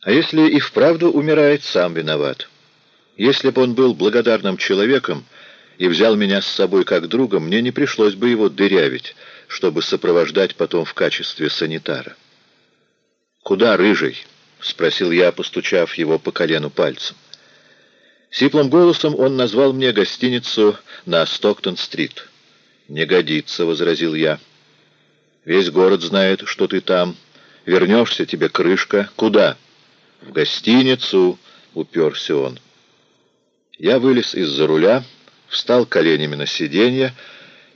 А если и вправду умирает, сам виноват. Если бы он был благодарным человеком и взял меня с собой как друга, мне не пришлось бы его дырявить, чтобы сопровождать потом в качестве санитара. «Куда, рыжий?» — спросил я, постучав его по колену пальцем. Сиплым голосом он назвал мне гостиницу на Стоктон-стрит. «Не годится», — возразил я. «Весь город знает, что ты там. Вернешься, тебе крышка. Куда?» «В гостиницу», — уперся он. Я вылез из-за руля, встал коленями на сиденье,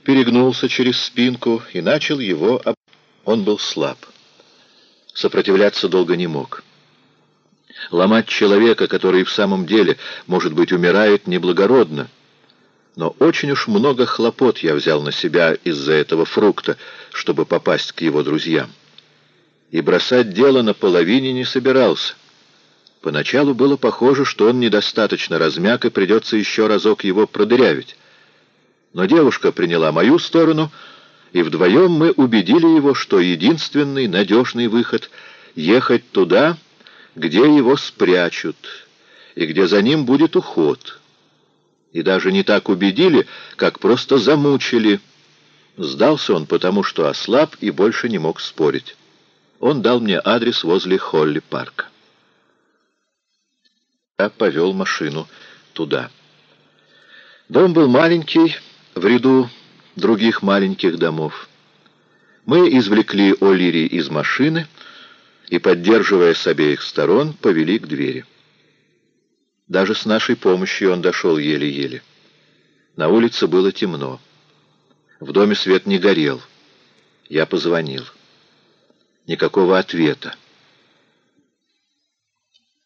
перегнулся через спинку и начал его... Об... Он был слаб. Сопротивляться долго не мог. Ломать человека, который в самом деле, может быть, умирает, неблагородно. Но очень уж много хлопот я взял на себя из-за этого фрукта, чтобы попасть к его друзьям. И бросать дело наполовине не собирался. Поначалу было похоже, что он недостаточно размяк, и придется еще разок его продырявить. Но девушка приняла мою сторону, и вдвоем мы убедили его, что единственный надежный выход — ехать туда, где его спрячут, и где за ним будет уход. И даже не так убедили, как просто замучили. Сдался он, потому что ослаб и больше не мог спорить. Он дал мне адрес возле Холли-парка. Я повел машину туда. Дом был маленький, в ряду других маленьких домов. Мы извлекли О'Лири из машины и, поддерживая с обеих сторон, повели к двери. Даже с нашей помощью он дошел еле-еле. На улице было темно. В доме свет не горел. Я позвонил. Никакого ответа.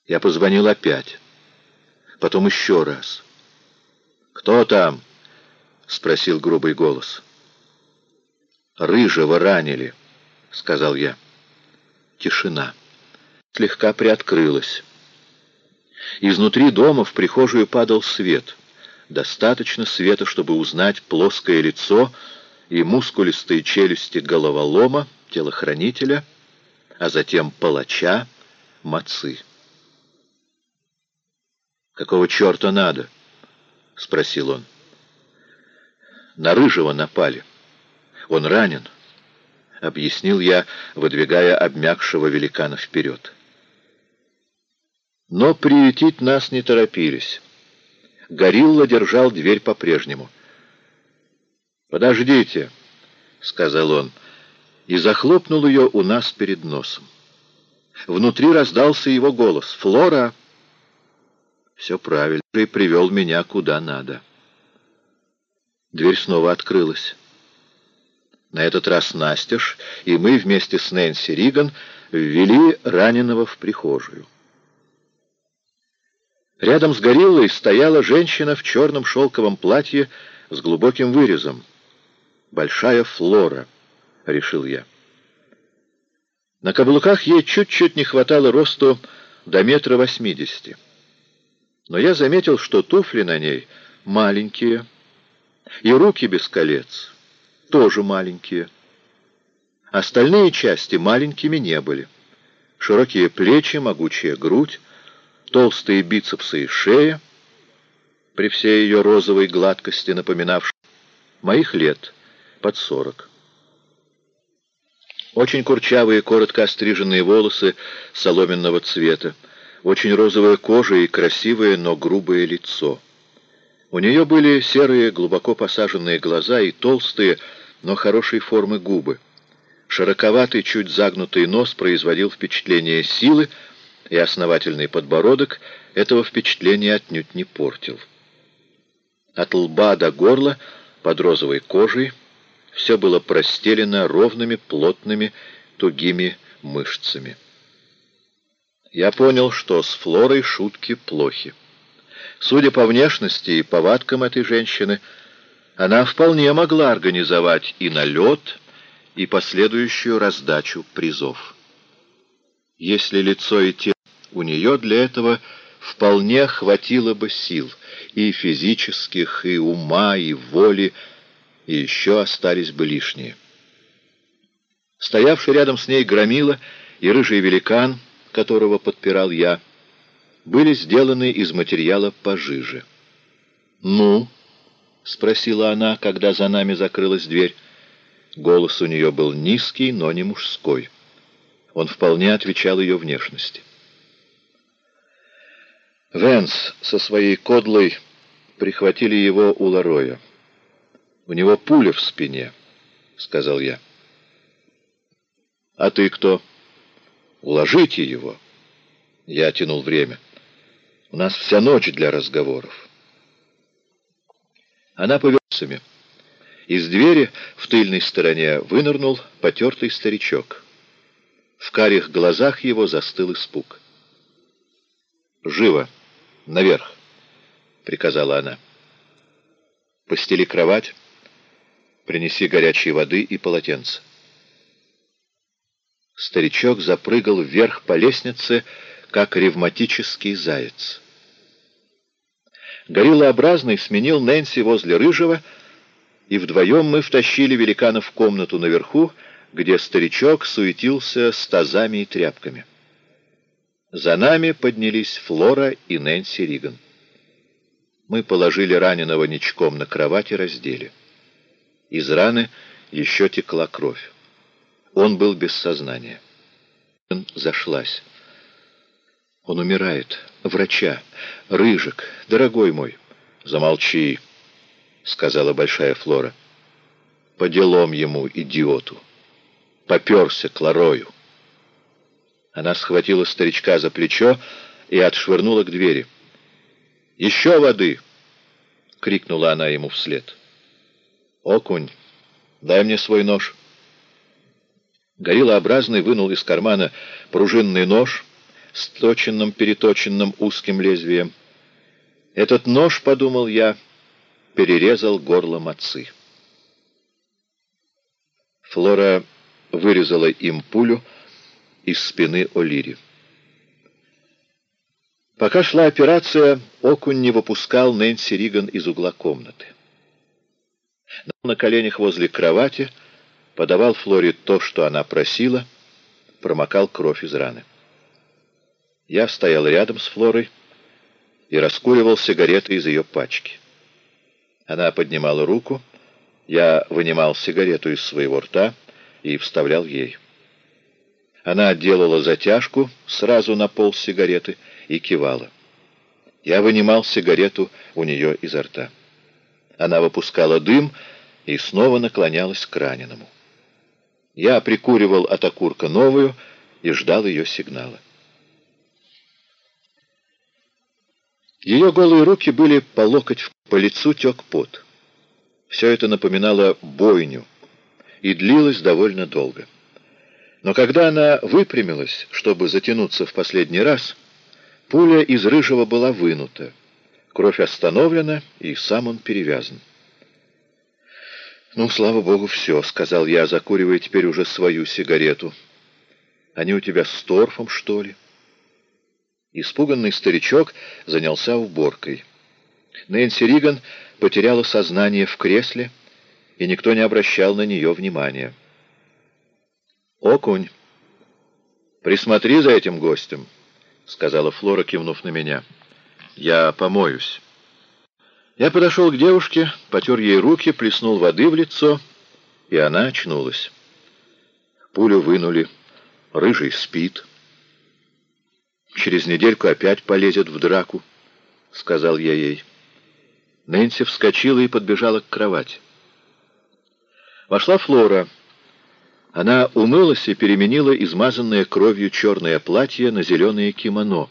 Я позвонил опять. Потом еще раз. «Кто там?» — спросил грубый голос. «Рыжего ранили», — сказал я. Тишина. Слегка приоткрылась. Изнутри дома в прихожую падал свет. Достаточно света, чтобы узнать плоское лицо и мускулистые челюсти головолома, телохранителя, а затем палача, мацы. «Какого черта надо?» — спросил он. «На Рыжего напали. Он ранен», — объяснил я, выдвигая обмякшего великана вперед. Но приютить нас не торопились. Горилла держал дверь по-прежнему. «Подождите», — сказал он, и захлопнул ее у нас перед носом. Внутри раздался его голос. «Флора!» «Все правильно, и привел меня куда надо». Дверь снова открылась. На этот раз настежь, и мы вместе с Нэнси Риган ввели раненого в прихожую. Рядом с гориллой стояла женщина в черном шелковом платье с глубоким вырезом. «Большая флора», — решил я. На каблуках ей чуть-чуть не хватало росту до метра восьмидесяти. Но я заметил, что туфли на ней маленькие, и руки без колец тоже маленькие. Остальные части маленькими не были. Широкие плечи, могучая грудь, толстые бицепсы и шея, при всей ее розовой гладкости напоминавшей моих лет под сорок. Очень курчавые, коротко остриженные волосы соломенного цвета, очень розовая кожа и красивое, но грубое лицо. У нее были серые, глубоко посаженные глаза и толстые, но хорошей формы губы. Широковатый, чуть загнутый нос производил впечатление силы, и основательный подбородок этого впечатления отнюдь не портил. От лба до горла, под розовой кожей, все было простелено ровными, плотными, тугими мышцами. Я понял, что с Флорой шутки плохи. Судя по внешности и повадкам этой женщины, она вполне могла организовать и налет, и последующую раздачу призов. Если лицо и тело у нее для этого вполне хватило бы сил, и физических, и ума, и воли, и еще остались бы лишние. Стоявший рядом с ней громила и рыжий великан — которого подпирал я, были сделаны из материала пожиже. «Ну?» — спросила она, когда за нами закрылась дверь. Голос у нее был низкий, но не мужской. Он вполне отвечал ее внешности. Венс со своей кодлой прихватили его у Лароя. «У него пуля в спине», — сказал я. «А ты кто?» «Уложите его». Я тянул время. «У нас вся ночь для разговоров». Она повелся Из двери в тыльной стороне вынырнул потертый старичок. В карих глазах его застыл испуг. «Живо! Наверх!» — приказала она. «Постели кровать, принеси горячей воды и полотенце». Старичок запрыгал вверх по лестнице, как ревматический заяц. Гориллообразный сменил Нэнси возле Рыжего, и вдвоем мы втащили великана в комнату наверху, где старичок суетился с тазами и тряпками. За нами поднялись Флора и Нэнси Риган. Мы положили раненого ничком на кровать и раздели. Из раны еще текла кровь. Он был без сознания. Зашлась. Он умирает. Врача. Рыжик. Дорогой мой. Замолчи, сказала большая Флора. По делам ему, идиоту. Поперся к Ларою. Она схватила старичка за плечо и отшвырнула к двери. «Еще воды!» — крикнула она ему вслед. «Окунь, дай мне свой нож». Гориллообразный вынул из кармана пружинный нож с точенным-переточенным узким лезвием. Этот нож, подумал я, перерезал горло мацы. Флора вырезала им пулю, из спины О'Лири. Пока шла операция, Окунь не выпускал Нэнси Риган из угла комнаты. На коленях возле кровати подавал Флоре то, что она просила, промокал кровь из раны. Я стоял рядом с Флорой и раскуривал сигареты из ее пачки. Она поднимала руку, я вынимал сигарету из своего рта и вставлял ей. Она делала затяжку сразу на пол сигареты и кивала. Я вынимал сигарету у нее изо рта. Она выпускала дым и снова наклонялась к раненому. Я прикуривал от окурка новую и ждал ее сигнала. Ее голые руки были по локоть, по лицу тек пот. Все это напоминало бойню и длилось довольно долго. Но когда она выпрямилась, чтобы затянуться в последний раз, пуля из рыжего была вынута. Кровь остановлена, и сам он перевязан. «Ну, слава богу, все», — сказал я, закуривая теперь уже свою сигарету. «Они у тебя с торфом, что ли?» Испуганный старичок занялся уборкой. Нэнси Риган потеряла сознание в кресле, и никто не обращал на нее внимания. «Окунь, присмотри за этим гостем», — сказала Флора, кивнув на меня. «Я помоюсь». Я подошел к девушке, потер ей руки, плеснул воды в лицо, и она очнулась. Пулю вынули, рыжий спит. «Через недельку опять полезет в драку», — сказал я ей. Нэнси вскочила и подбежала к кровати. Вошла Флора. Она умылась и переменила измазанное кровью черное платье на зеленое кимоно,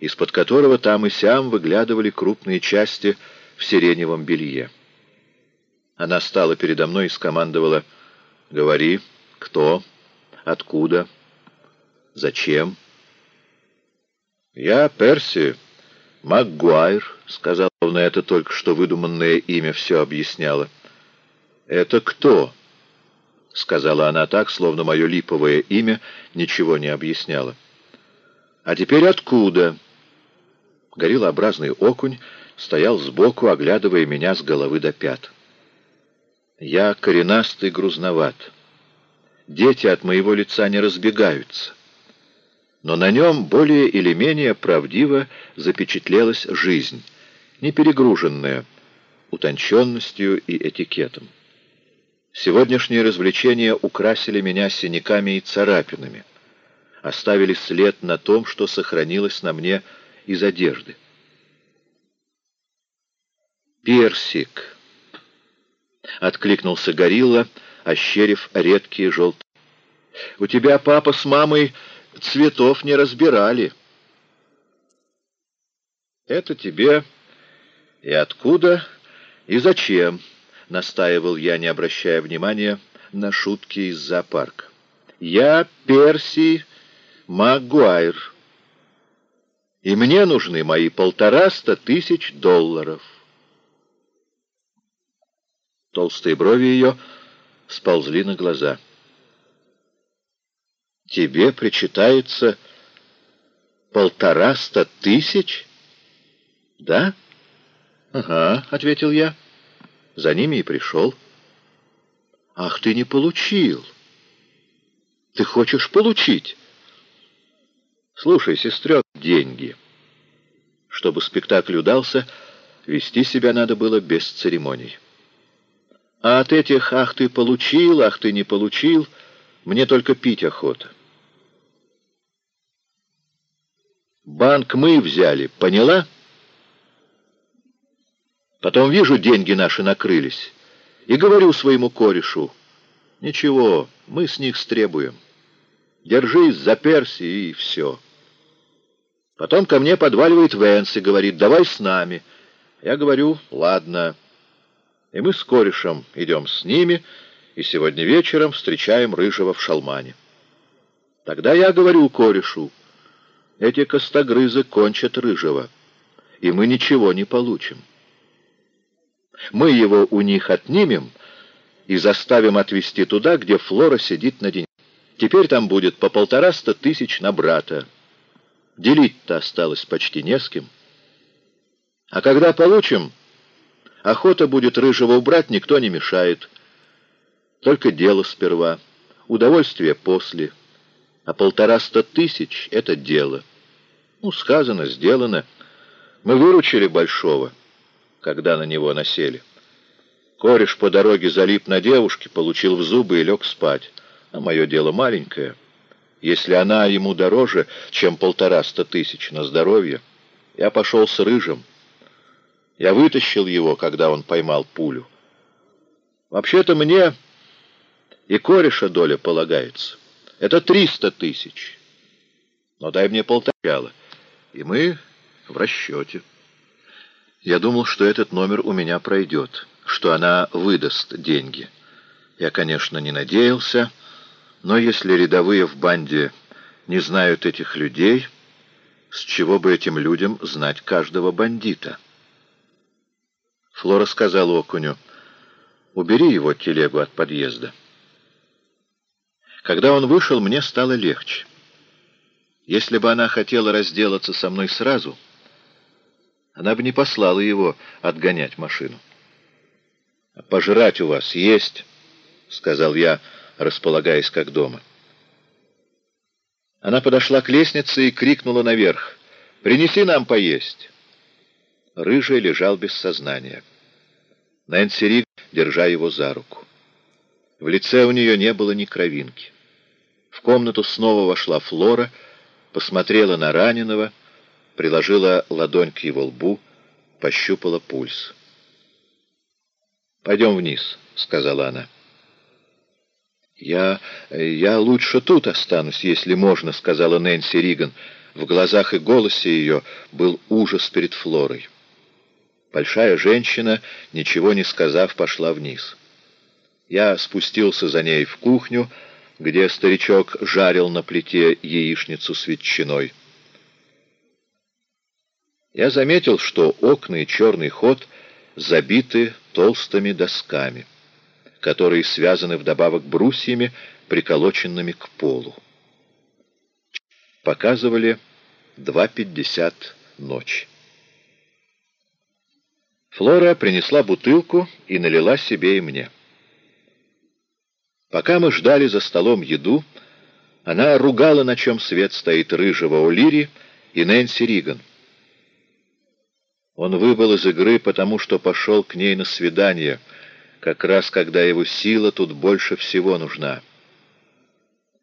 из-под которого там и сям выглядывали крупные части в сиреневом белье. Она стала передо мной и скомандовала «Говори, кто, откуда, зачем?» «Я Перси, Макгуайр», — сказал, словно это только что выдуманное имя все объясняло. «Это кто?» — сказала она так, словно мое липовое имя ничего не объясняло. «А теперь откуда?» Гориллообразный окунь стоял сбоку, оглядывая меня с головы до пят. Я коренастый грузноват. Дети от моего лица не разбегаются. но на нем более или менее правдиво запечатлелась жизнь, не перегруженная утонченностью и этикетом. Сегодняшние развлечения украсили меня синяками и царапинами, оставили след на том, что сохранилось на мне из одежды. «Персик!» — откликнулся горилла, ощерив редкие желтые. «У тебя папа с мамой цветов не разбирали». «Это тебе и откуда, и зачем?» — настаивал я, не обращая внимания на шутки из зоопарка. «Я Перси Магуайр, и мне нужны мои полтораста тысяч долларов». Толстые брови ее сползли на глаза. «Тебе причитается полтораста тысяч?» «Да?» «Ага», — ответил я. «За ними и пришел». «Ах, ты не получил! Ты хочешь получить?» «Слушай, сестрен, деньги. Чтобы спектакль удался, вести себя надо было без церемоний». А от этих «ах, ты получил, ах, ты не получил» мне только пить охота. Банк мы взяли, поняла? Потом вижу, деньги наши накрылись, и говорю своему корешу, ничего, мы с них стребуем. Держись за Перси, и все. Потом ко мне подваливает Венс и говорит, давай с нами. Я говорю, ладно, и мы с корешем идем с ними, и сегодня вечером встречаем Рыжего в шалмане. Тогда я говорю корешу, эти костогрызы кончат Рыжего, и мы ничего не получим. Мы его у них отнимем и заставим отвезти туда, где Флора сидит на день. Теперь там будет по полтораста тысяч на брата. Делить-то осталось почти не с кем. А когда получим... Охота будет рыжего убрать, никто не мешает. Только дело сперва, удовольствие после. А полтораста тысяч — это дело. Ну, сказано, сделано. Мы выручили Большого, когда на него насели. Кореш по дороге залип на девушке, получил в зубы и лег спать. А мое дело маленькое. Если она ему дороже, чем полтораста тысяч на здоровье, я пошел с Рыжим. Я вытащил его, когда он поймал пулю. Вообще-то мне и кореша доля полагается. Это триста тысяч. Но дай мне полтора, и мы в расчете. Я думал, что этот номер у меня пройдет, что она выдаст деньги. Я, конечно, не надеялся, но если рядовые в банде не знают этих людей, с чего бы этим людям знать каждого бандита?» Флора сказала окуню, «Убери его телегу от подъезда». Когда он вышел, мне стало легче. Если бы она хотела разделаться со мной сразу, она бы не послала его отгонять машину. «Пожрать у вас есть», — сказал я, располагаясь как дома. Она подошла к лестнице и крикнула наверх, «Принеси нам поесть». Рыжий лежал без сознания. Нэнси Риг, держа его за руку. В лице у нее не было ни кровинки. В комнату снова вошла Флора, посмотрела на раненого, приложила ладонь к его лбу, пощупала пульс. «Пойдем вниз», — сказала она. «Я... я лучше тут останусь, если можно», — сказала Нэнси Риган. В глазах и голосе ее был ужас перед Флорой. Большая женщина, ничего не сказав, пошла вниз. Я спустился за ней в кухню, где старичок жарил на плите яичницу с ветчиной. Я заметил, что окна и черный ход забиты толстыми досками, которые связаны вдобавок брусьями, приколоченными к полу. Показывали 2.50 ночи. Флора принесла бутылку и налила себе и мне. Пока мы ждали за столом еду, Она ругала, на чем свет стоит рыжего О'Лири и Нэнси Риган. Он выбыл из игры, потому что пошел к ней на свидание, как раз когда его сила тут больше всего нужна.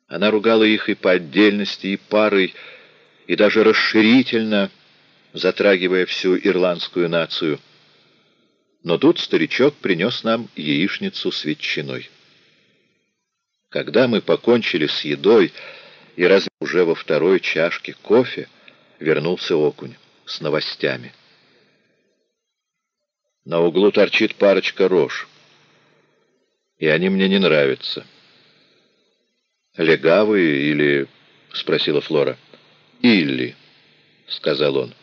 Она ругала их и по отдельности, и парой, и даже расширительно, затрагивая всю ирландскую нацию. Но тут старичок принес нам яичницу с ветчиной. Когда мы покончили с едой и разве уже во второй чашке кофе, вернулся окунь с новостями. На углу торчит парочка рож, и они мне не нравятся. «Легавые или...» — спросила Флора. «Илли», — сказал он.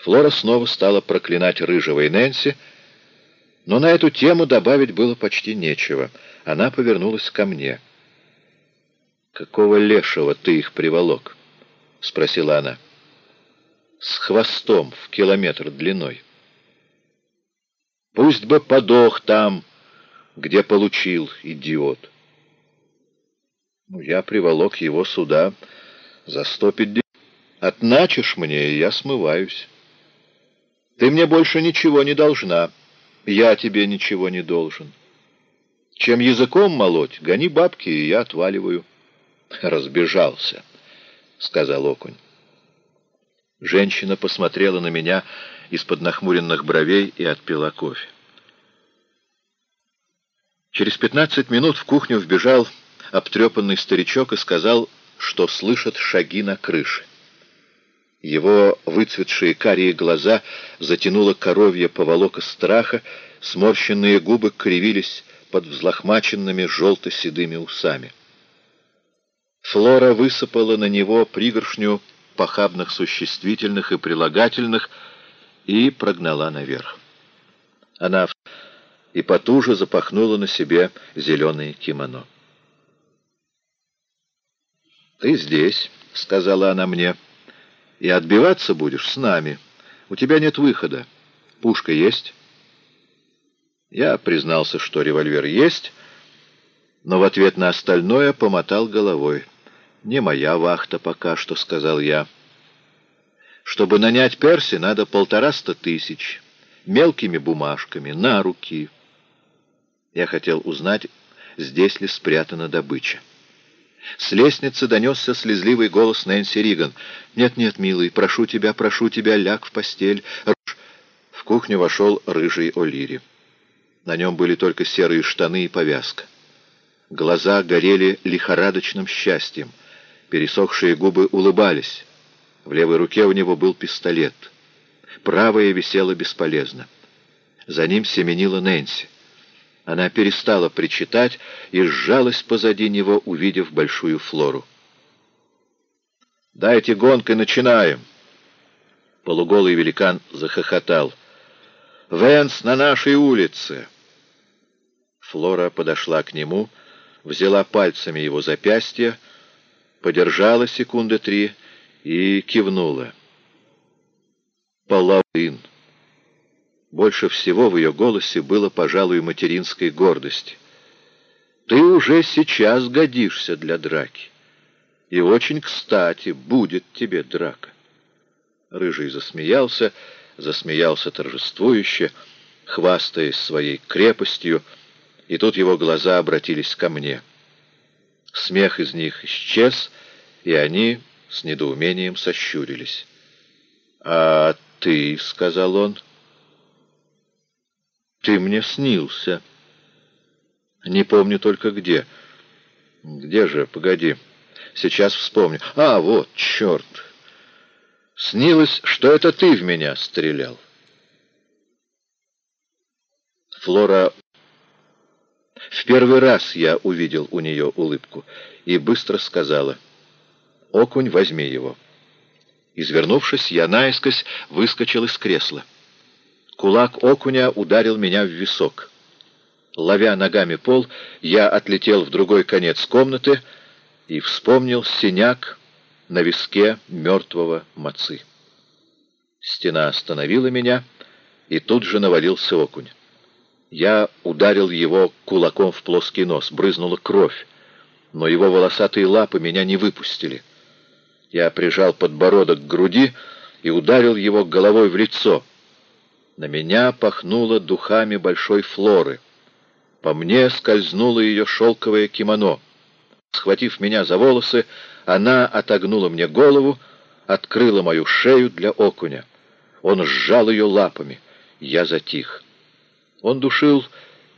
Флора снова стала проклинать рыжего и Нэнси, но на эту тему добавить было почти нечего. Она повернулась ко мне. «Какого лешего ты их приволок?» — спросила она. «С хвостом в километр длиной. Пусть бы подох там, где получил, идиот». Ну, я приволок его сюда за сто пятьдесят. Отначишь мне, и я смываюсь. Ты мне больше ничего не должна. Я тебе ничего не должен. Чем языком молоть, гони бабки, и я отваливаю. Разбежался, — сказал окунь. Женщина посмотрела на меня из-под нахмуренных бровей и отпила кофе. Через пятнадцать минут в кухню вбежал обтрепанный старичок и сказал, что слышит шаги на крыше. Его выцветшие карие глаза затянуло коровье поволока страха, сморщенные губы кривились под взлохмаченными желто-седыми усами. Флора высыпала на него пригоршню похабных существительных и прилагательных и прогнала наверх. Она и потуже запахнула на себе зеленое кимоно. «Ты здесь», — сказала она мне, — «и отбиваться будешь с нами. У тебя нет выхода. Пушка есть?» Я признался, что револьвер есть, но в ответ на остальное помотал головой. «Не моя вахта пока что», — сказал я. «Чтобы нанять Перси, надо полтораста тысяч, мелкими бумажками, на руки». Я хотел узнать, здесь ли спрятана добыча. С лестницы донесся слезливый голос Нэнси Риган. «Нет-нет, милый, прошу тебя, прошу тебя, ляг в постель». В кухню вошел рыжий О'Лири. На нем были только серые штаны и повязка. Глаза горели лихорадочным счастьем. Пересохшие губы улыбались. В левой руке у него был пистолет. Правая висела бесполезно. За ним семенила Нэнси. Она перестала причитать и сжалась позади него, увидев большую флору. «Дайте гонкой, начинаем!» Полуголый великан захохотал. «Венс на нашей улице!» Флора подошла к нему, взяла пальцами его запястье, подержала секунды три и кивнула. «Половин!» Больше всего в ее голосе было, пожалуй, материнской гордости. «Ты уже сейчас годишься для драки. И очень кстати будет тебе драка». Рыжий засмеялся, засмеялся торжествующе, хвастаясь своей крепостью, и тут его глаза обратились ко мне. Смех из них исчез, и они с недоумением сощурились. «А ты, — сказал он, — ты мне снился. Не помню только где. Где же? Погоди. Сейчас вспомню. А, вот, черт. Снилось, что это ты в меня стрелял. Флора... В первый раз я увидел у нее улыбку и быстро сказала, «Окунь, возьми его». Извернувшись, я наискось выскочил из кресла. Кулак окуня ударил меня в висок. Ловя ногами пол, я отлетел в другой конец комнаты и вспомнил синяк на виске мертвого мацы. Стена остановила меня, и тут же навалился окунь. Я ударил его кулаком в плоский нос, брызнула кровь. но его волосатые лапы меня не выпустили. Я прижал подбородок к груди и ударил его головой в лицо. На меня пахнуло духами большой флоры. По мне скользнуло ее шелковое кимоно. Схватив меня за волосы, она отогнула мне голову, открыла мою шею для окуня. Он сжал ее лапами. Я затих. Он душил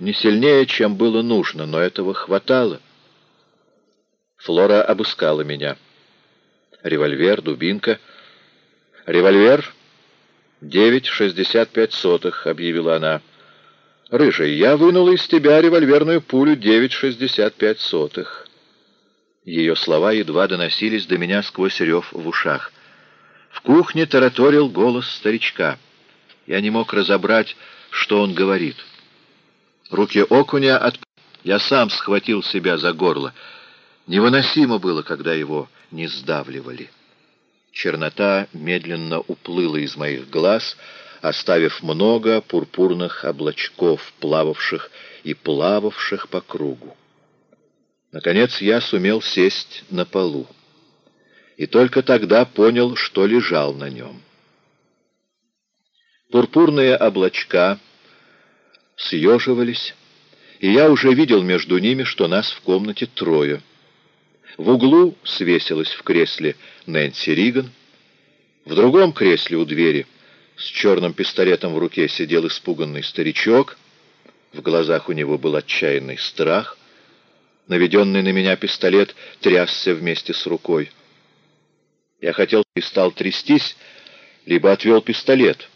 не сильнее, чем было нужно, но этого хватало. Флора обыскала меня. Револьвер, дубинка. «Револьвер — девять шестьдесят пять сотых», — объявила она. «Рыжий, я вынула из тебя револьверную пулю девять шестьдесят пять сотых». Ее слова едва доносились до меня сквозь рев в ушах. В кухне тараторил голос старичка. Я не мог разобрать, что он говорит. Руки окуня от... Я сам схватил себя за горло. Невыносимо было, когда его не сдавливали. Чернота медленно уплыла из моих глаз, оставив много пурпурных облачков, плававших и плававших по кругу. Наконец я сумел сесть на полу. И только тогда понял, что лежал на нем. Пурпурные облачка съеживались, и я уже видел между ними, что нас в комнате трое — в углу свесилась в кресле Нэнси Риган. В другом кресле у двери с черным пистолетом в руке сидел испуганный старичок. В глазах у него был отчаянный страх. Наведенный на меня пистолет трясся вместе с рукой. Я хотел и стал трястись, либо отвел пистолет,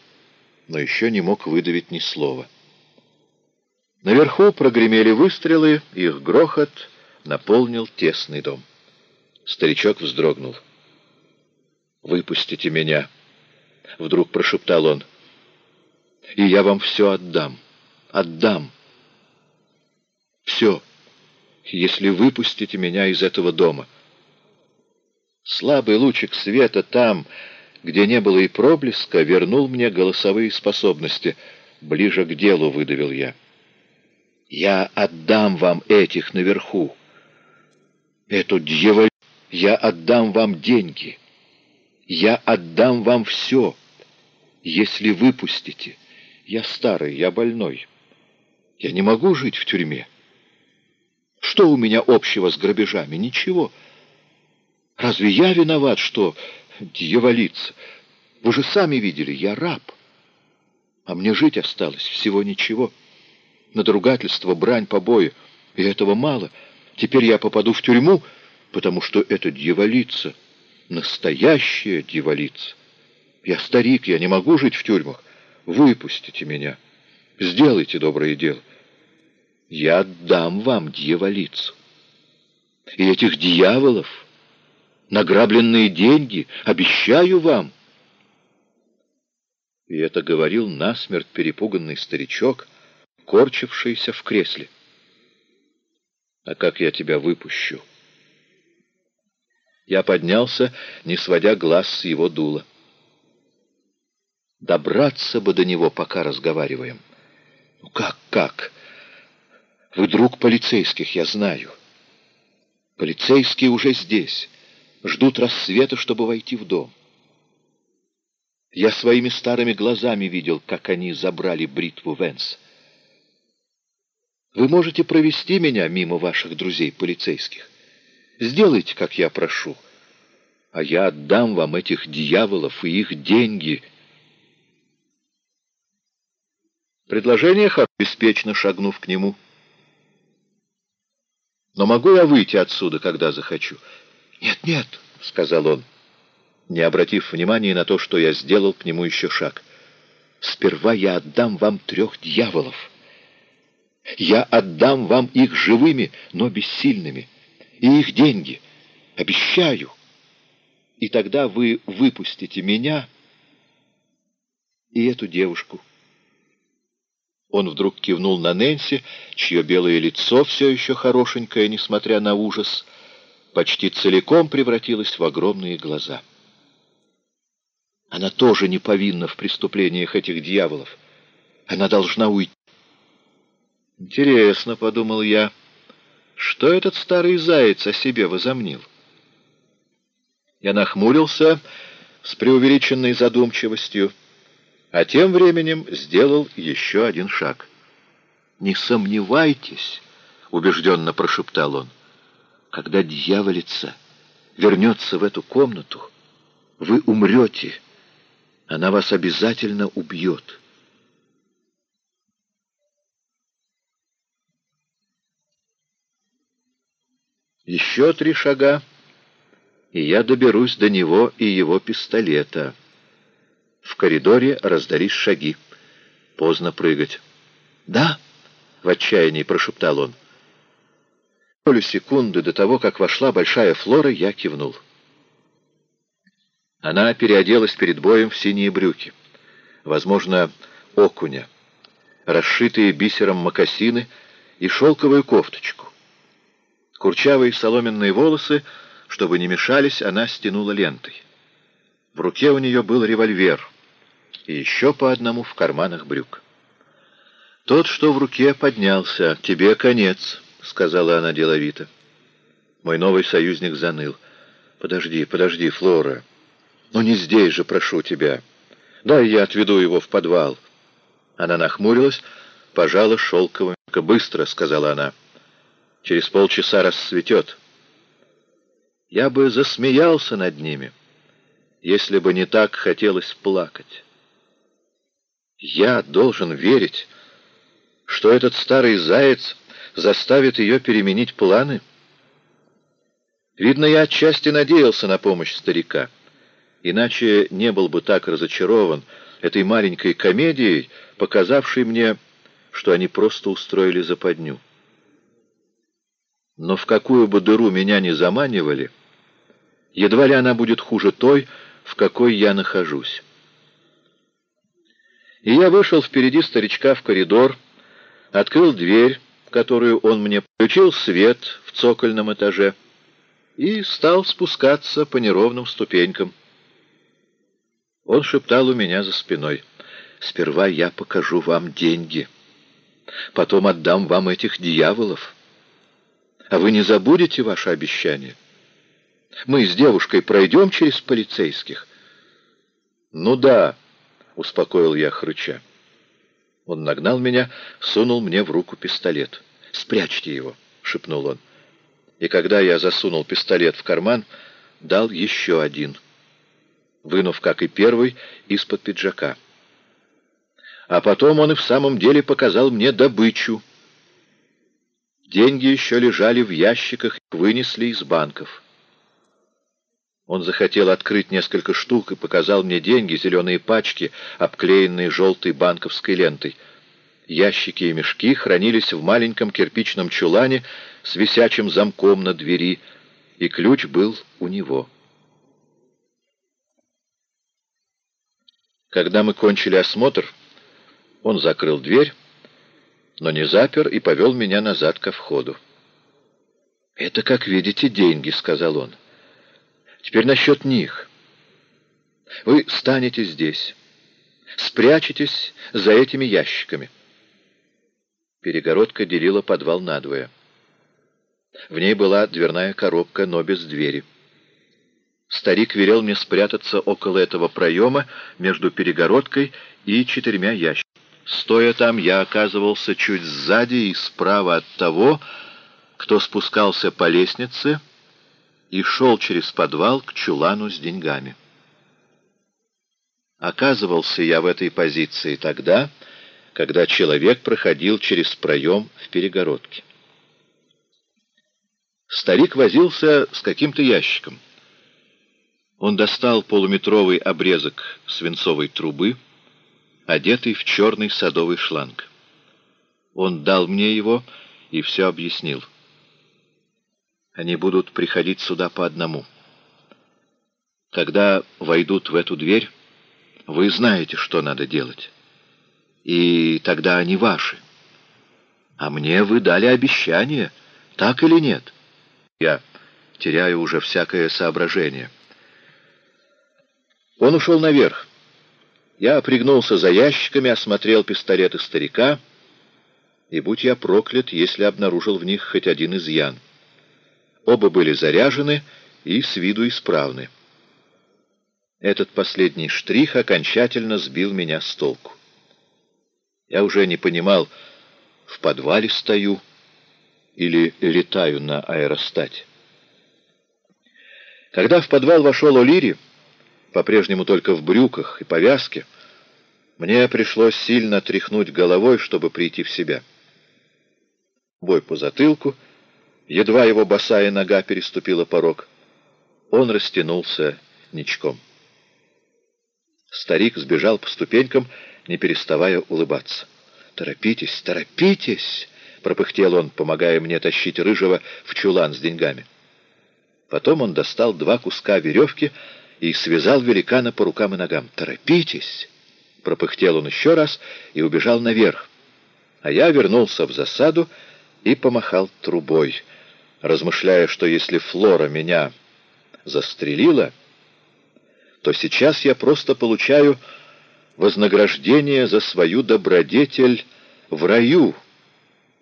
но еще не мог выдавить ни слова. Наверху прогремели выстрелы, их грохот — наполнил тесный дом. Старичок вздрогнул. «Выпустите меня!» — вдруг прошептал он. «И я вам все отдам. Отдам. Все, если выпустите меня из этого дома». Слабый лучик света там, где не было и проблеска, вернул мне голосовые способности. Ближе к делу выдавил я. «Я отдам вам этих наверху эту дьяволь, я отдам вам деньги. Я отдам вам все, если выпустите. Я старый, я больной. Я не могу жить в тюрьме. Что у меня общего с грабежами? Ничего. Разве я виноват, что дьяволица? Вы же сами видели, я раб. А мне жить осталось всего ничего. Надругательство, брань, побои. И этого мало — Теперь я попаду в тюрьму, потому что это дьяволица, настоящая дьяволица. Я старик, я не могу жить в тюрьмах. Выпустите меня. Сделайте доброе дело. Я отдам вам дьяволицу. И этих дьяволов, награбленные деньги, обещаю вам. И это говорил насмерть перепуганный старичок, корчившийся в кресле. А как я тебя выпущу? Я поднялся, не сводя глаз с его дула. Добраться бы до него, пока разговариваем. Ну как, как? Вы друг полицейских, я знаю. Полицейские уже здесь. Ждут рассвета, чтобы войти в дом. Я своими старыми глазами видел, как они забрали бритву Венс. Вы можете провести меня мимо ваших друзей полицейских. Сделайте, как я прошу, а я отдам вам этих дьяволов и их деньги. Предложение Хар беспечно шагнув к нему. Но могу я выйти отсюда, когда захочу? Нет, нет, сказал он, не обратив внимания на то, что я сделал к нему еще шаг. Сперва я отдам вам трех дьяволов. Я отдам вам их живыми, но бессильными, и их деньги. Обещаю. И тогда вы выпустите меня и эту девушку. Он вдруг кивнул на Нэнси, чье белое лицо, все еще хорошенькое, несмотря на ужас, почти целиком превратилось в огромные глаза. Она тоже не повинна в преступлениях этих дьяволов. Она должна уйти. «Интересно», — подумал я, Что этот старый заяц о себе возомнил? Я нахмурился с преувеличенной задумчивостью, а тем временем сделал еще один шаг. «Не сомневайтесь», — убежденно прошептал он, — «когда дьяволица вернется в эту комнату, вы умрете, она вас обязательно убьет». Еще три шага, и я доберусь до него и его пистолета. В коридоре раздались шаги. Поздно прыгать. «Да!» — в отчаянии прошептал он. Полю секунды до того, как вошла большая флора, я кивнул. Она переоделась перед боем в синие брюки. Возможно, окуня. Расшитые бисером мокасины и шелковую кофточку. Курчавые соломенные волосы, чтобы не мешались, она стянула лентой. В руке у нее был револьвер, и еще по одному в карманах брюк. Тот, что в руке, поднялся. «Тебе конец», — сказала она деловито. Мой новый союзник заныл. «Подожди, подожди, Флора. Ну не здесь же, прошу тебя. Дай я отведу его в подвал». Она нахмурилась, пожала шелковым. «Быстро», — сказала она. Через полчаса рассветет. Я бы засмеялся над ними, если бы не так хотелось плакать. Я должен верить, что этот старый заяц заставит ее переменить планы. Видно, я отчасти надеялся на помощь старика, иначе не был бы так разочарован этой маленькой комедией, показавшей мне, что они просто устроили западню. Но в какую бы дыру меня ни заманивали, едва ли она будет хуже той, в какой я нахожусь. И я вышел впереди старичка в коридор, открыл дверь, которую он мне включил свет в цокольном этаже, и стал спускаться по неровным ступенькам. Он шептал у меня за спиной. «Сперва я покажу вам деньги, потом отдам вам этих дьяволов». А вы не забудете ваше обещание? Мы с девушкой пройдем через полицейских? Ну да, успокоил я хрыча. Он нагнал меня, сунул мне в руку пистолет. «Спрячьте его», — шепнул он. И когда я засунул пистолет в карман, дал еще один, вынув, как и первый, из-под пиджака. А потом он и в самом деле показал мне добычу — Деньги еще лежали в ящиках, вынесли из банков. Он захотел открыть несколько штук и показал мне деньги, зеленые пачки, обклеенные желтой банковской лентой. Ящики и мешки хранились в маленьком кирпичном чулане с висячим замком на двери, и ключ был у него. Когда мы кончили осмотр, он закрыл дверь, но не запер и повел меня назад ко входу. «Это, как видите, деньги», — сказал он. «Теперь насчет них. Вы станете здесь, спрячетесь за этими ящиками». Перегородка делила подвал надвое. В ней была дверная коробка, но без двери. Старик велел мне спрятаться около этого проема между перегородкой и четырьмя ящиками. Стоя там, я оказывался чуть сзади и справа от того, кто спускался по лестнице и шел через подвал к чулану с деньгами. Оказывался я в этой позиции тогда, когда человек проходил через проем в перегородке. Старик возился с каким-то ящиком. Он достал полуметровый обрезок свинцовой трубы, одетый в черный садовый шланг. Он дал мне его и все объяснил. Они будут приходить сюда по одному. Когда войдут в эту дверь, вы знаете, что надо делать. И тогда они ваши. А мне вы дали обещание, так или нет? Я теряю уже всякое соображение. Он ушел наверх. Я пригнулся за ящиками, осмотрел пистолеты старика и будь я проклят, если обнаружил в них хоть один изъян. Оба были заряжены и с виду исправны. Этот последний штрих окончательно сбил меня с толку. Я уже не понимал, в подвале стою или летаю на аэростате. Когда в подвал вошел О'Лири, по-прежнему только в брюках и повязке, мне пришлось сильно тряхнуть головой, чтобы прийти в себя. Бой по затылку, едва его босая нога переступила порог, он растянулся ничком. Старик сбежал по ступенькам, не переставая улыбаться. «Торопитесь, торопитесь!» — пропыхтел он, помогая мне тащить рыжего в чулан с деньгами. Потом он достал два куска веревки и связал великана по рукам и ногам. «Торопитесь!» — пропыхтел он еще раз и убежал наверх. А я вернулся в засаду и помахал трубой, размышляя, что если Флора меня застрелила, то сейчас я просто получаю вознаграждение за свою добродетель в раю,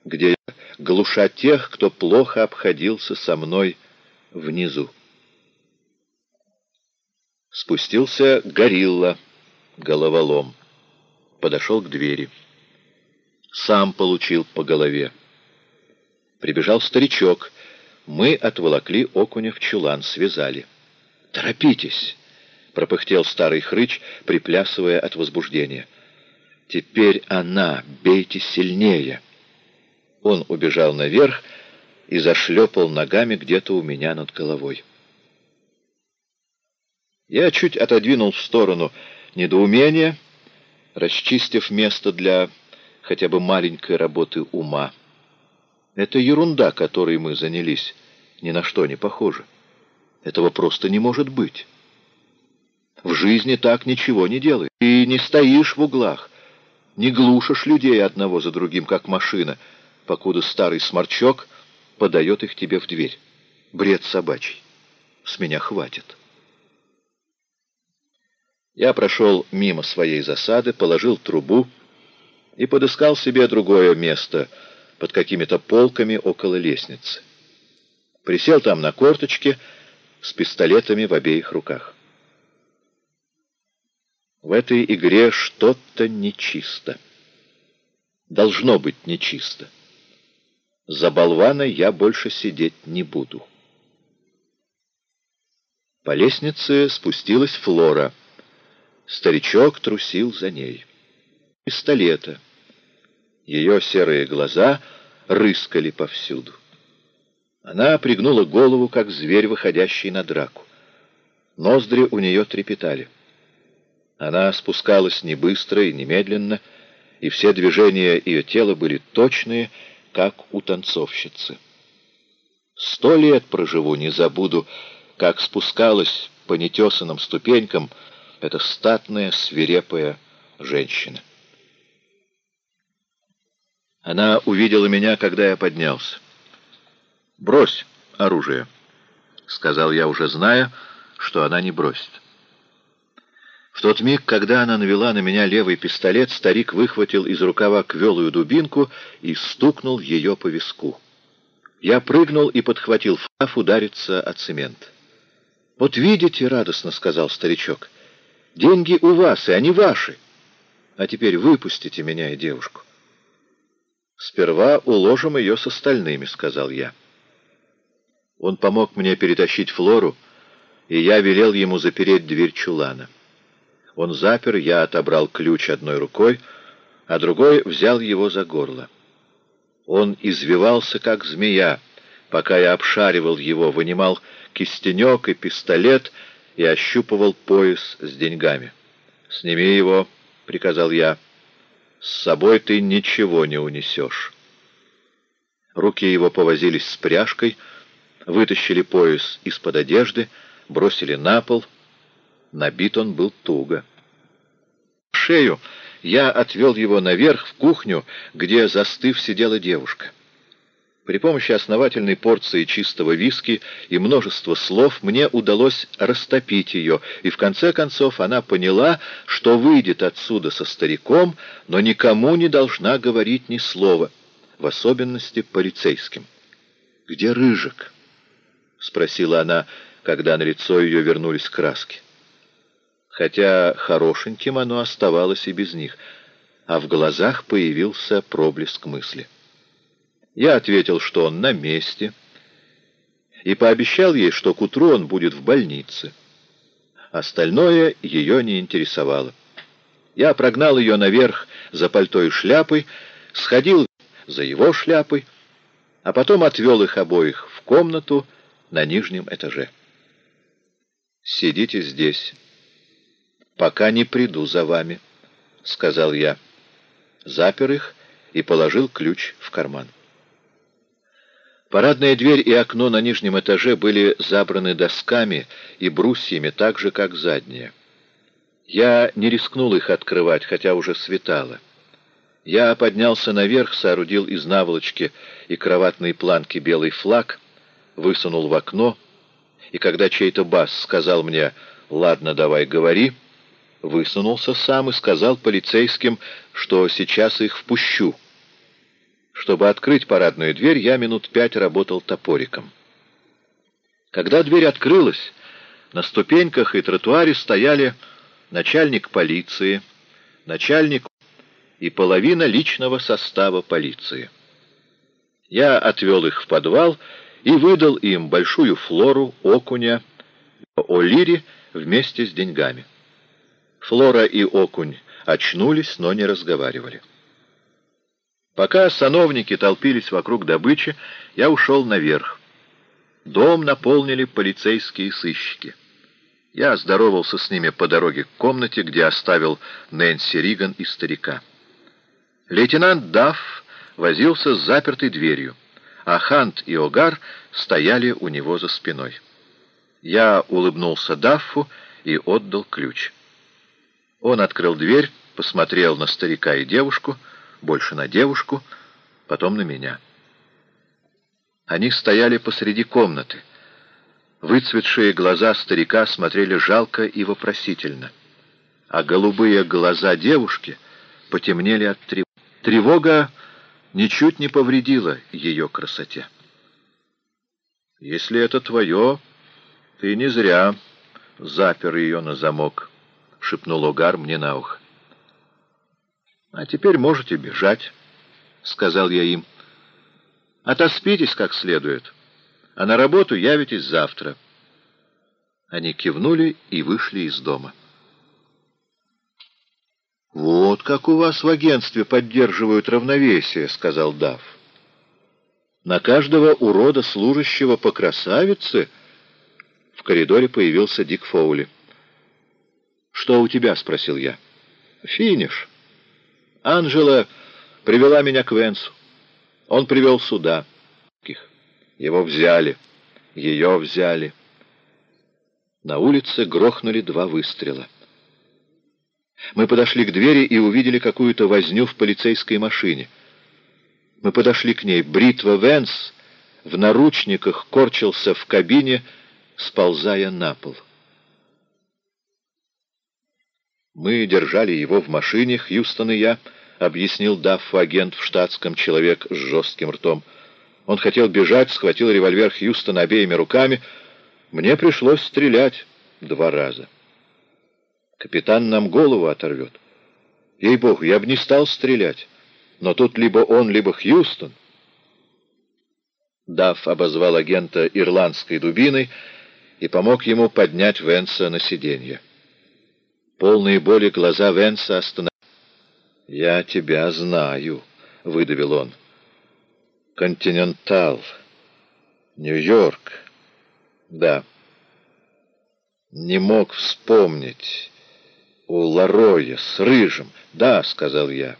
где я глуша тех, кто плохо обходился со мной внизу. Спустился горилла, головолом. Подошел к двери. Сам получил по голове. Прибежал старичок. Мы отволокли окуня в чулан, связали. «Торопитесь!» — пропыхтел старый хрыч, приплясывая от возбуждения. «Теперь она! Бейте сильнее!» Он убежал наверх и зашлепал ногами где-то у меня над головой. Я чуть отодвинул в сторону недоумение, расчистив место для хотя бы маленькой работы ума. Это ерунда, которой мы занялись, ни на что не похоже. Этого просто не может быть. В жизни так ничего не делай. Ты не стоишь в углах, не глушишь людей одного за другим, как машина, покуда старый сморчок подает их тебе в дверь. Бред собачий. С меня хватит. Я прошел мимо своей засады, положил трубу и подыскал себе другое место под какими-то полками около лестницы. Присел там на корточке с пистолетами в обеих руках. В этой игре что-то нечисто. Должно быть нечисто. За болвана я больше сидеть не буду. По лестнице спустилась Флора. Старичок трусил за ней. Пистолета. Ее серые глаза рыскали повсюду. Она пригнула голову, как зверь, выходящий на драку. Ноздри у нее трепетали. Она спускалась не быстро и немедленно, и все движения ее тела были точные, как у танцовщицы. Сто лет проживу, не забуду, как спускалась по нетесанным ступенькам эта статная, свирепая женщина. Она увидела меня, когда я поднялся. «Брось оружие», — сказал я, уже зная, что она не бросит. В тот миг, когда она навела на меня левый пистолет, старик выхватил из рукава квелую дубинку и стукнул ее по виску. Я прыгнул и подхватил фаф удариться о цемент. «Вот видите, — радостно сказал старичок, — деньги у вас, и они ваши. А теперь выпустите меня и девушку». «Сперва уложим ее с остальными», — сказал я. Он помог мне перетащить Флору, и я велел ему запереть дверь чулана. Он запер, я отобрал ключ одной рукой, а другой взял его за горло. Он извивался, как змея, пока я обшаривал его, вынимал кистенек и пистолет и ощупывал пояс с деньгами. «Сними его», — приказал я. «С собой ты ничего не унесешь». Руки его повозились с пряжкой, вытащили пояс из-под одежды, бросили на пол — Набит он был туго. Шею я отвел его наверх, в кухню, где, застыв, сидела девушка. При помощи основательной порции чистого виски и множества слов мне удалось растопить ее, и в конце концов она поняла, что выйдет отсюда со стариком, но никому не должна говорить ни слова — в особенности полицейским. «Где Рыжик?» — спросила она, когда на лицо ее вернулись краски. Хотя хорошеньким оно оставалось и без них, а в глазах появился проблеск мысли. Я ответил, что он на месте, и пообещал ей, что к утру он будет в больнице. Остальное ее не интересовало. Я прогнал ее наверх за пальто и шляпой, сходил за его шляпой, а потом отвел их обоих в комнату на нижнем этаже. «Сидите здесь, пока не приду за вами», — сказал я. Запер их и положил ключ в карман. Парадная дверь и окно на нижнем этаже были забраны досками и брусьями так же, как задние. Я не рискнул их открывать, хотя уже светало. Я поднялся наверх, соорудил из наволочки и кроватной планки белый флаг, высунул в окно, и когда чей-то бас сказал мне «Ладно, давай, говори», высунулся сам и сказал полицейским, что сейчас их впущу. Чтобы открыть парадную дверь, я минут пять работал топориком. Когда дверь открылась, на ступеньках и тротуаре стояли начальник полиции, начальник и половина личного состава полиции. Я отвел их в подвал и выдал им большую флору, окуня, олири вместе с деньгами. Флора и окунь очнулись, но не разговаривали. Пока сановники толпились вокруг добычи, я ушел наверх. Дом наполнили полицейские сыщики. Я здоровался с ними по дороге к комнате, где оставил Нэнси Риган и старика. Лейтенант Дафф возился с запертой дверью, а Хант и Огар стояли у него за спиной. Я улыбнулся Даффу и отдал ключ. Он открыл дверь, посмотрел на старика и девушку — больше на девушку, потом на меня. Они стояли посреди комнаты. Выцветшие глаза старика смотрели жалко и вопросительно, а голубые глаза девушки потемнели от тревоги. Тревога ничуть не повредила ее красоте. «Если это твое, ты не зря запер ее на замок», — шепнул Огар мне на ухо. «А теперь можете бежать», — сказал я им. «Отоспитесь как следует, а на работу явитесь завтра». Они кивнули и вышли из дома. «Вот как у вас в агентстве поддерживают равновесие», — сказал Дав. «На каждого урода служащего по красавице...» В коридоре появился Дик Фоули. «Что у тебя?» — спросил я. «Финиш». Анжела привела меня к Венсу. Он привел сюда. Его взяли. Ее взяли. На улице грохнули два выстрела. Мы подошли к двери и увидели какую-то возню в полицейской машине. Мы подошли к ней. Бритва Венс в наручниках корчился в кабине, сползая на пол. Мы держали его в машине, Хьюстон и я, — объяснил Даффу агент в штатском человек с жестким ртом. Он хотел бежать, схватил револьвер Хьюстона обеими руками. Мне пришлось стрелять два раза. Капитан нам голову оторвет. Ей-богу, я бы не стал стрелять. Но тут либо он, либо Хьюстон. Дафф обозвал агента ирландской дубиной и помог ему поднять Венса на сиденье. Полные боли глаза Венса остановились. «Я тебя знаю», — выдавил он. «Континентал. Нью-Йорк. Да. Не мог вспомнить. У Лароя с Рыжим. Да», — сказал я.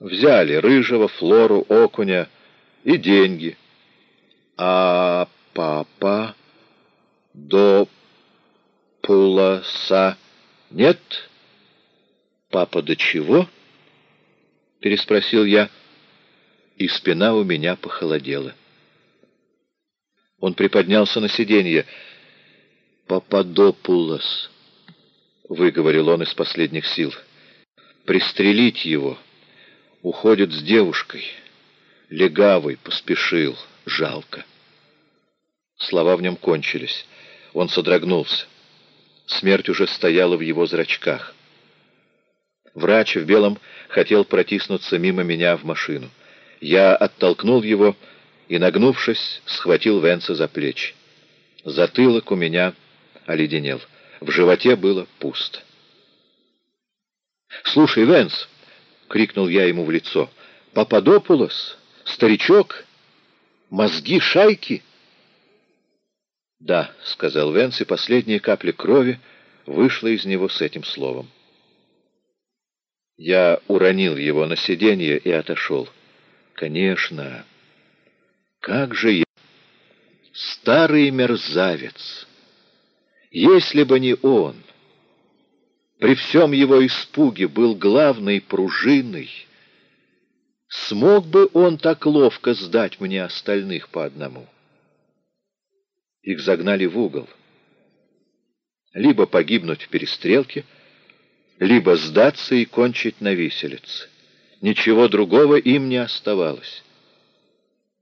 «Взяли Рыжего, Флору, Окуня и деньги. А папа до Пуласа нет? Папа до чего?» — переспросил я, и спина у меня похолодела. Он приподнялся на сиденье. «Пападопулос», — выговорил он из последних сил, — «пристрелить его. Уходит с девушкой. Легавый поспешил, жалко. Слова в нем кончились. Он содрогнулся. Смерть уже стояла в его зрачках. Врач в белом хотел протиснуться мимо меня в машину. Я оттолкнул его и, нагнувшись, схватил Венца за плечи. Затылок у меня оледенел. В животе было пусто. «Слушай, Венс!» — крикнул я ему в лицо. «Пападопулос! Старичок! Мозги шайки!» «Да», — сказал Венс, и последняя капля крови вышла из него с этим словом. Я уронил его на сиденье и отошел. «Конечно! Как же я...» Старый мерзавец! Если бы не он, при всем его испуге был главной пружиной, смог бы он так ловко сдать мне остальных по одному? Их загнали в угол. Либо погибнуть в перестрелке, либо сдаться и кончить на виселице. Ничего другого им не оставалось.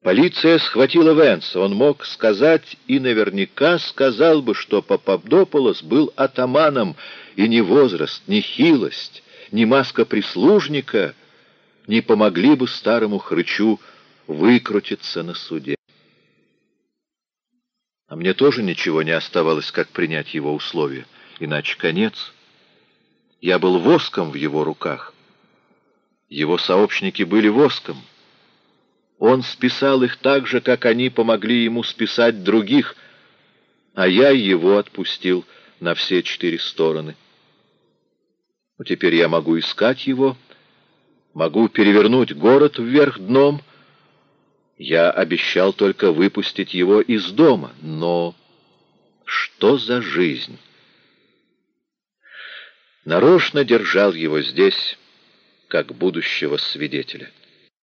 Полиция схватила Венса. Он мог сказать и наверняка сказал бы, что Пападополос был атаманом, и ни возраст, ни хилость, ни маска прислужника не помогли бы старому хрычу выкрутиться на суде. А мне тоже ничего не оставалось, как принять его условия, иначе конец. Я был воском в его руках. Его сообщники были воском. Он списал их так же, как они помогли ему списать других, а я его отпустил на все четыре стороны. Ну, теперь я могу искать его, могу перевернуть город вверх дном. Я обещал только выпустить его из дома, но что за жизнь? Нарочно держал его здесь, как будущего свидетеля.